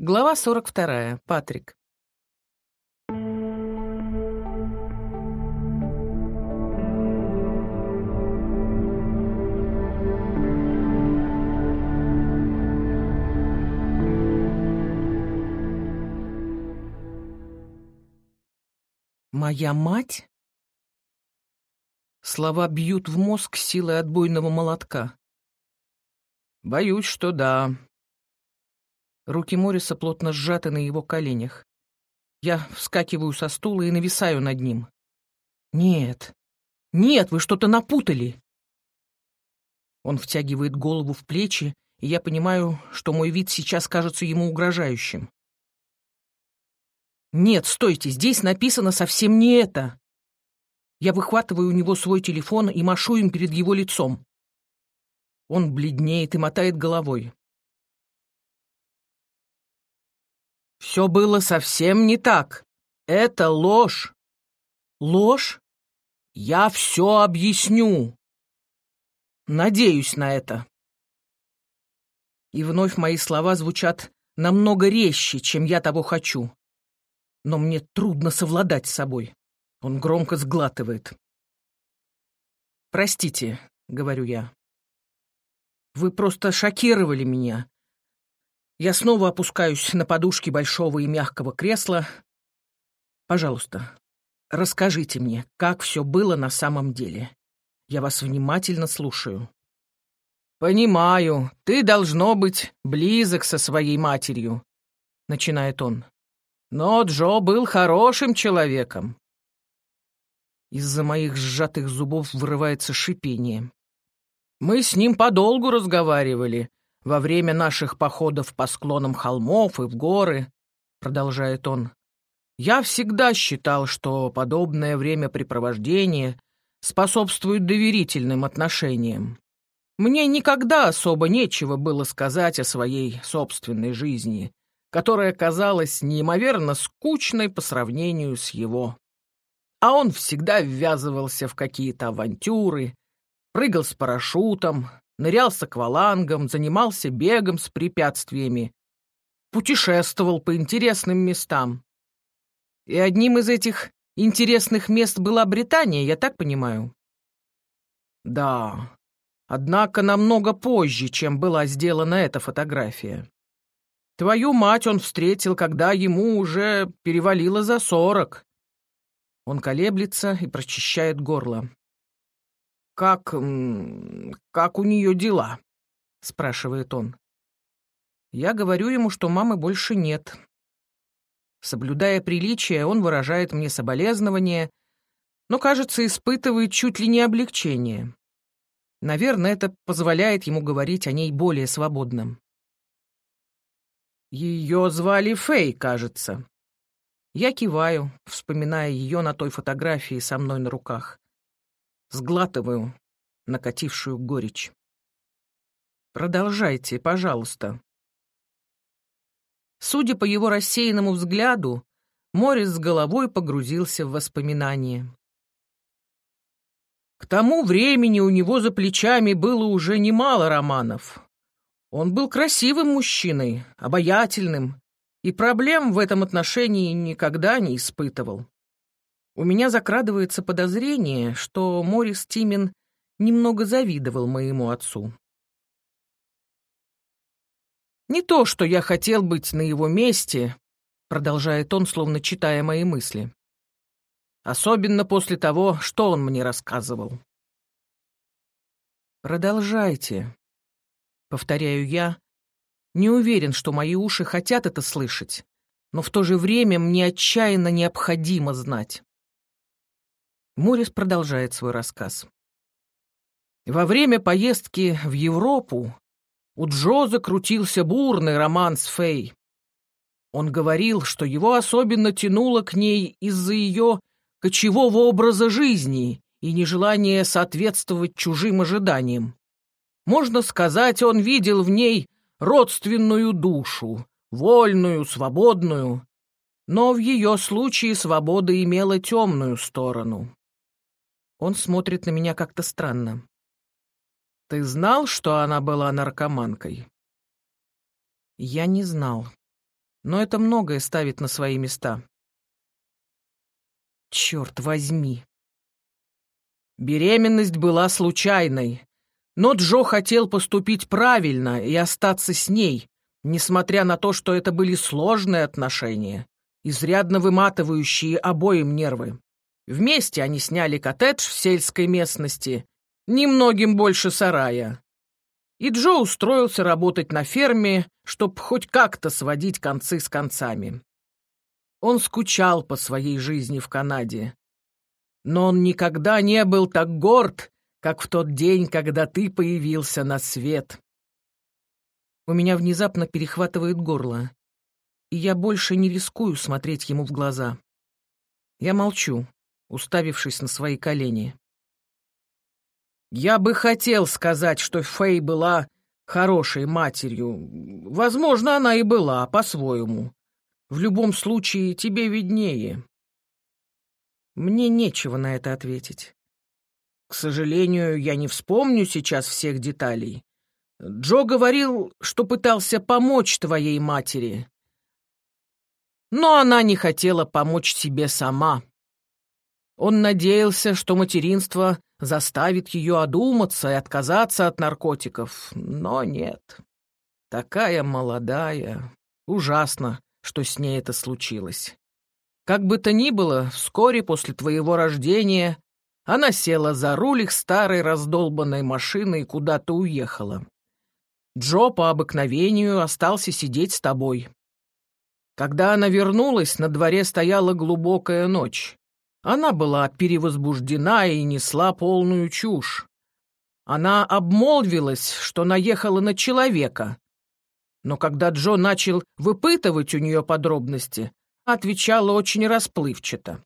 Глава 42. Патрик. Моя мать? Слова бьют в мозг силой отбойного молотка. Боюсь, что да, Руки Морриса плотно сжаты на его коленях. Я вскакиваю со стула и нависаю над ним. «Нет, нет, вы что-то напутали!» Он втягивает голову в плечи, и я понимаю, что мой вид сейчас кажется ему угрожающим. «Нет, стойте, здесь написано совсем не это!» Я выхватываю у него свой телефон и машу им перед его лицом. Он бледнеет и мотает головой. Все было совсем не так. Это ложь. Ложь? Я все объясню. Надеюсь на это. И вновь мои слова звучат намного резче, чем я того хочу. Но мне трудно совладать с собой. Он громко сглатывает. «Простите», — говорю я. «Вы просто шокировали меня. Я снова опускаюсь на подушки большого и мягкого кресла. Пожалуйста, расскажите мне, как все было на самом деле. Я вас внимательно слушаю. «Понимаю, ты, должно быть, близок со своей матерью», — начинает он. «Но Джо был хорошим человеком». Из-за моих сжатых зубов вырывается шипение. «Мы с ним подолгу разговаривали, во время наших походов по склонам холмов и в горы, продолжает он, я всегда считал, что подобное времяпрепровождение способствует доверительным отношениям. Мне никогда особо нечего было сказать о своей собственной жизни, которая казалась неимоверно скучной по сравнению с его. А он всегда ввязывался в какие-то авантюры, прыгал с парашютом, нырял с аквалангом, занимался бегом с препятствиями, путешествовал по интересным местам. И одним из этих интересных мест была Британия, я так понимаю? Да, однако намного позже, чем была сделана эта фотография. Твою мать он встретил, когда ему уже перевалило за сорок. Он колеблется и прочищает горло. «Как... как у нее дела?» — спрашивает он. Я говорю ему, что мамы больше нет. Соблюдая приличие, он выражает мне соболезнование, но, кажется, испытывает чуть ли не облегчение. Наверное, это позволяет ему говорить о ней более свободно. Ее звали Фэй, кажется. Я киваю, вспоминая ее на той фотографии со мной на руках. Сглатываю накатившую горечь. Продолжайте, пожалуйста. Судя по его рассеянному взгляду, Морис с головой погрузился в воспоминания. К тому времени у него за плечами было уже немало романов. Он был красивым мужчиной, обаятельным, и проблем в этом отношении никогда не испытывал. У меня закрадывается подозрение, что Морис Тимин немного завидовал моему отцу. «Не то, что я хотел быть на его месте», — продолжает он, словно читая мои мысли. «Особенно после того, что он мне рассказывал». «Продолжайте», — повторяю я, не уверен, что мои уши хотят это слышать, но в то же время мне отчаянно необходимо знать. Морис продолжает свой рассказ. Во время поездки в Европу у Джо закрутился бурный роман с Фэй. Он говорил, что его особенно тянуло к ней из-за ее кочевого образа жизни и нежелания соответствовать чужим ожиданиям. Можно сказать, он видел в ней родственную душу, вольную, свободную, но в ее случае свобода имела темную сторону. Он смотрит на меня как-то странно. «Ты знал, что она была наркоманкой?» «Я не знал». но это многое ставит на свои места. Черт возьми. Беременность была случайной, но Джо хотел поступить правильно и остаться с ней, несмотря на то, что это были сложные отношения, изрядно выматывающие обоим нервы. Вместе они сняли коттедж в сельской местности, немногим больше сарая. И Джо устроился работать на ферме, чтобы хоть как-то сводить концы с концами. Он скучал по своей жизни в Канаде. Но он никогда не был так горд, как в тот день, когда ты появился на свет. У меня внезапно перехватывает горло, и я больше не рискую смотреть ему в глаза. Я молчу, уставившись на свои колени. Я бы хотел сказать, что Фэй была хорошей матерью. Возможно, она и была, по-своему. В любом случае, тебе виднее. Мне нечего на это ответить. К сожалению, я не вспомню сейчас всех деталей. Джо говорил, что пытался помочь твоей матери. Но она не хотела помочь себе сама. Он надеялся, что материнство заставит ее одуматься и отказаться от наркотиков, но нет. Такая молодая. Ужасно, что с ней это случилось. Как бы то ни было, вскоре после твоего рождения она села за руль их старой раздолбанной машины и куда-то уехала. Джо по обыкновению остался сидеть с тобой. Когда она вернулась, на дворе стояла глубокая ночь. Она была перевозбуждена и несла полную чушь. Она обмолвилась, что наехала на человека. Но когда Джо начал выпытывать у нее подробности, отвечала очень расплывчато.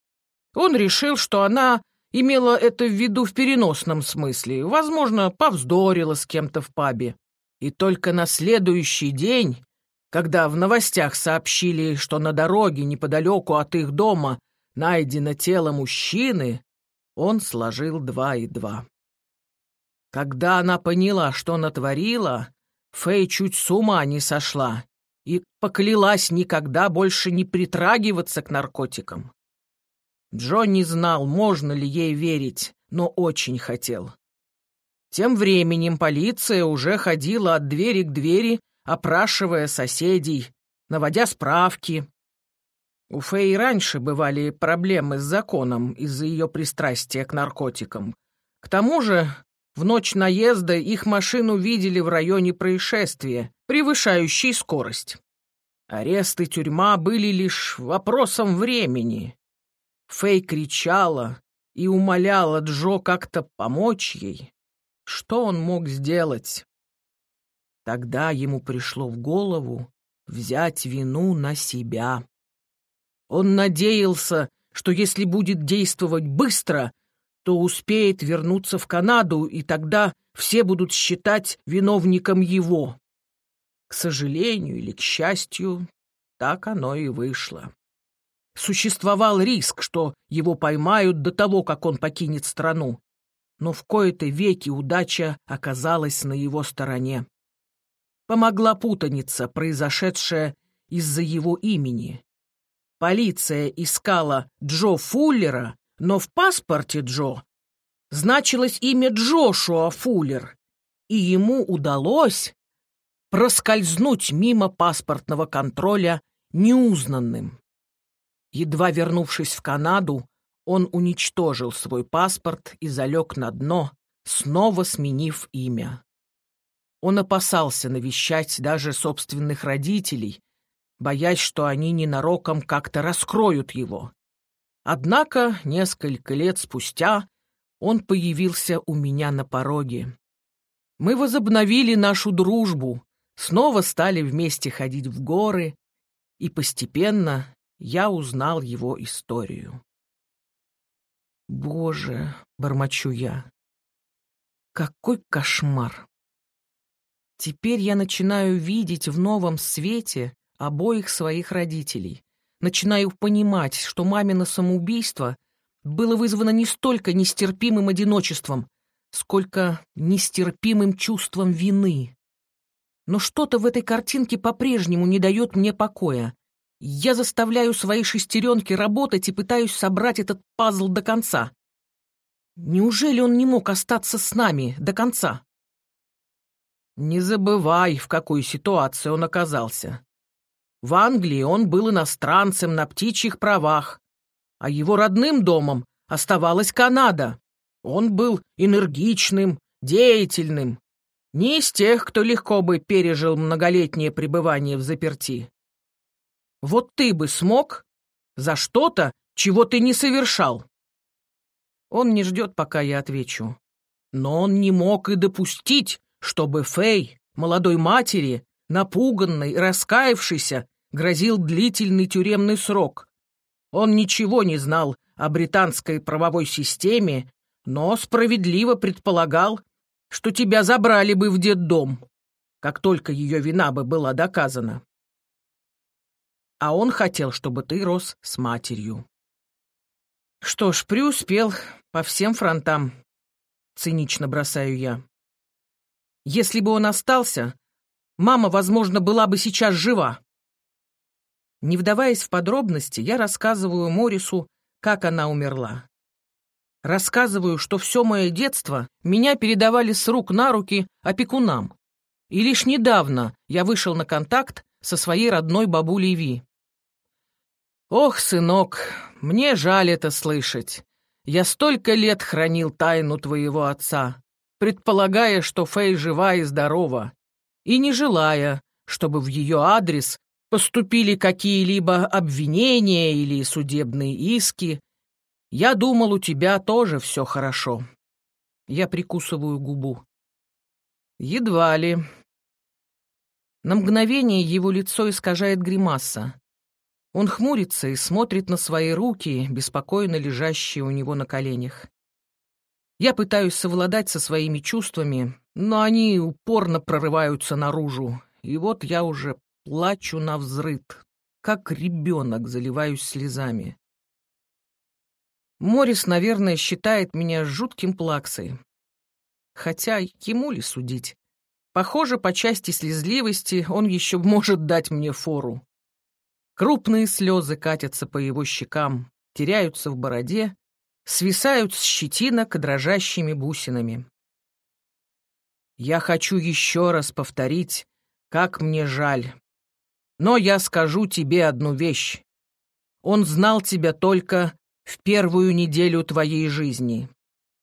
Он решил, что она имела это в виду в переносном смысле, возможно, повздорила с кем-то в пабе. И только на следующий день, когда в новостях сообщили, что на дороге неподалеку от их дома найдено тело мужчины, он сложил два и два. Когда она поняла, что натворила, Фэй чуть с ума не сошла и поклялась никогда больше не притрагиваться к наркотикам. Джо не знал, можно ли ей верить, но очень хотел. Тем временем полиция уже ходила от двери к двери, опрашивая соседей, наводя справки. У Фэй раньше бывали проблемы с законом из-за ее пристрастия к наркотикам. К тому же в ночь наезда их машину видели в районе происшествия, превышающей скорость. Арест и тюрьма были лишь вопросом времени. Фэй кричала и умоляла Джо как-то помочь ей. Что он мог сделать? Тогда ему пришло в голову взять вину на себя. Он надеялся, что если будет действовать быстро, то успеет вернуться в Канаду, и тогда все будут считать виновником его. К сожалению или к счастью, так оно и вышло. Существовал риск, что его поймают до того, как он покинет страну. Но в кои-то веки удача оказалась на его стороне. Помогла путаница, произошедшая из-за его имени. Полиция искала Джо Фуллера, но в паспорте Джо значилось имя Джошуа Фуллер, и ему удалось проскользнуть мимо паспортного контроля неузнанным. Едва вернувшись в Канаду, он уничтожил свой паспорт и залег на дно, снова сменив имя. Он опасался навещать даже собственных родителей, боясь, что они ненароком как-то раскроют его. Однако несколько лет спустя он появился у меня на пороге. Мы возобновили нашу дружбу, снова стали вместе ходить в горы, и постепенно я узнал его историю. «Боже!» — бормочу я. «Какой кошмар!» Теперь я начинаю видеть в новом свете обоих своих родителей. Начинаю понимать, что мамино самоубийство было вызвано не столько нестерпимым одиночеством, сколько нестерпимым чувством вины. Но что-то в этой картинке по-прежнему не дает мне покоя. Я заставляю свои шестеренки работать и пытаюсь собрать этот пазл до конца. Неужели он не мог остаться с нами до конца? Не забывай, в какой ситуации он оказался. В Англии он был иностранцем на птичьих правах, а его родным домом оставалась Канада. Он был энергичным, деятельным, не из тех, кто легко бы пережил многолетнее пребывание в заперти. Вот ты бы смог за что-то, чего ты не совершал. Он не ждет, пока я отвечу. Но он не мог и допустить, чтобы Фэй, молодой матери, напуганной, раскаявшейся, грозил длительный тюремный срок. Он ничего не знал о британской правовой системе, но справедливо предполагал, что тебя забрали бы в детдом, как только ее вина бы была доказана. А он хотел, чтобы ты рос с матерью. Что ж, преуспел по всем фронтам, цинично бросаю я. Если бы он остался, мама, возможно, была бы сейчас жива. Не вдаваясь в подробности, я рассказываю Морису, как она умерла. Рассказываю, что все мое детство меня передавали с рук на руки опекунам. И лишь недавно я вышел на контакт со своей родной бабулей Ви. Ох, сынок, мне жаль это слышать. Я столько лет хранил тайну твоего отца, предполагая, что Фэй жива и здорова, и не желая, чтобы в ее адрес поступили какие-либо обвинения или судебные иски, я думал, у тебя тоже все хорошо. Я прикусываю губу. Едва ли. На мгновение его лицо искажает гримаса. Он хмурится и смотрит на свои руки, беспокойно лежащие у него на коленях. Я пытаюсь совладать со своими чувствами, но они упорно прорываются наружу, и вот я уже плачу на взрыд, как ребенок заливаюсь слезами. Морис, наверное, считает меня жутким плаксой. Хотя ему ли судить? Похоже, по части слезливости он еще может дать мне фору. Крупные слезы катятся по его щекам, теряются в бороде, свисают с щетинок дрожащими бусинами. Я хочу еще раз повторить, как мне жаль. Но я скажу тебе одну вещь. Он знал тебя только в первую неделю твоей жизни.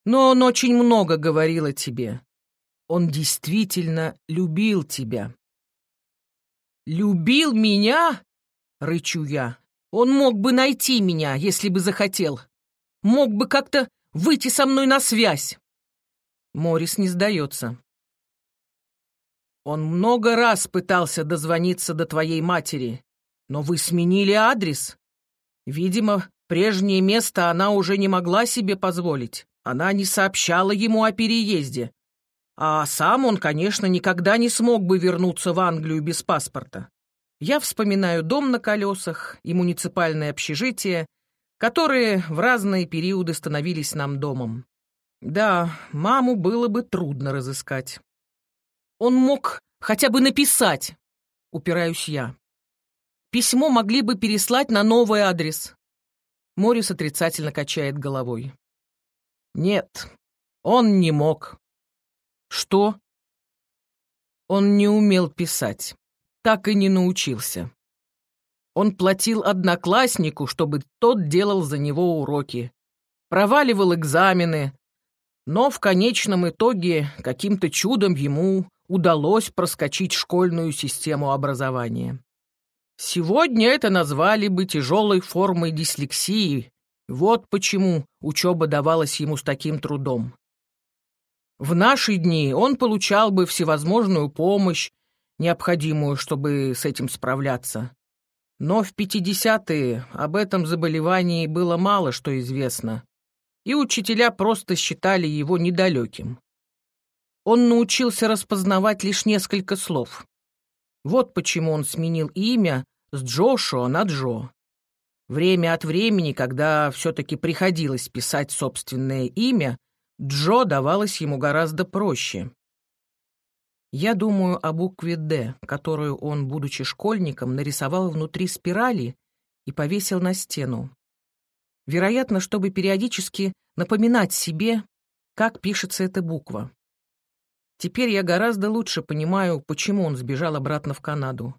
Но он очень много говорил о тебе. Он действительно любил тебя. «Любил меня?» — рычу я. «Он мог бы найти меня, если бы захотел. Мог бы как-то выйти со мной на связь». Морис не сдается. Он много раз пытался дозвониться до твоей матери, но вы сменили адрес. Видимо, Прежнее место она уже не могла себе позволить. Она не сообщала ему о переезде. А сам он, конечно, никогда не смог бы вернуться в Англию без паспорта. Я вспоминаю дом на колесах и муниципальное общежитие, которые в разные периоды становились нам домом. Да, маму было бы трудно разыскать. Он мог хотя бы написать, упираюсь я. Письмо могли бы переслать на новый адрес. Морис отрицательно качает головой. «Нет, он не мог». «Что?» Он не умел писать, так и не научился. Он платил однокласснику, чтобы тот делал за него уроки, проваливал экзамены, но в конечном итоге каким-то чудом ему удалось проскочить школьную систему образования. Сегодня это назвали бы тяжелой формой дислексии. Вот почему учеба давалась ему с таким трудом. В наши дни он получал бы всевозможную помощь, необходимую, чтобы с этим справляться. Но в 50-е об этом заболевании было мало что известно, и учителя просто считали его недалеким. Он научился распознавать лишь несколько слов. Вот почему он сменил имя с Джошуа на Джо. Время от времени, когда все-таки приходилось писать собственное имя, Джо давалось ему гораздо проще. Я думаю о букве «Д», которую он, будучи школьником, нарисовал внутри спирали и повесил на стену. Вероятно, чтобы периодически напоминать себе, как пишется эта буква. Теперь я гораздо лучше понимаю, почему он сбежал обратно в Канаду.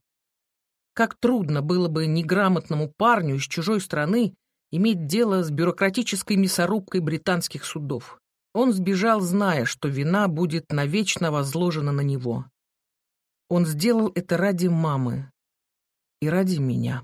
Как трудно было бы неграмотному парню из чужой страны иметь дело с бюрократической мясорубкой британских судов. Он сбежал, зная, что вина будет навечно возложена на него. Он сделал это ради мамы и ради меня.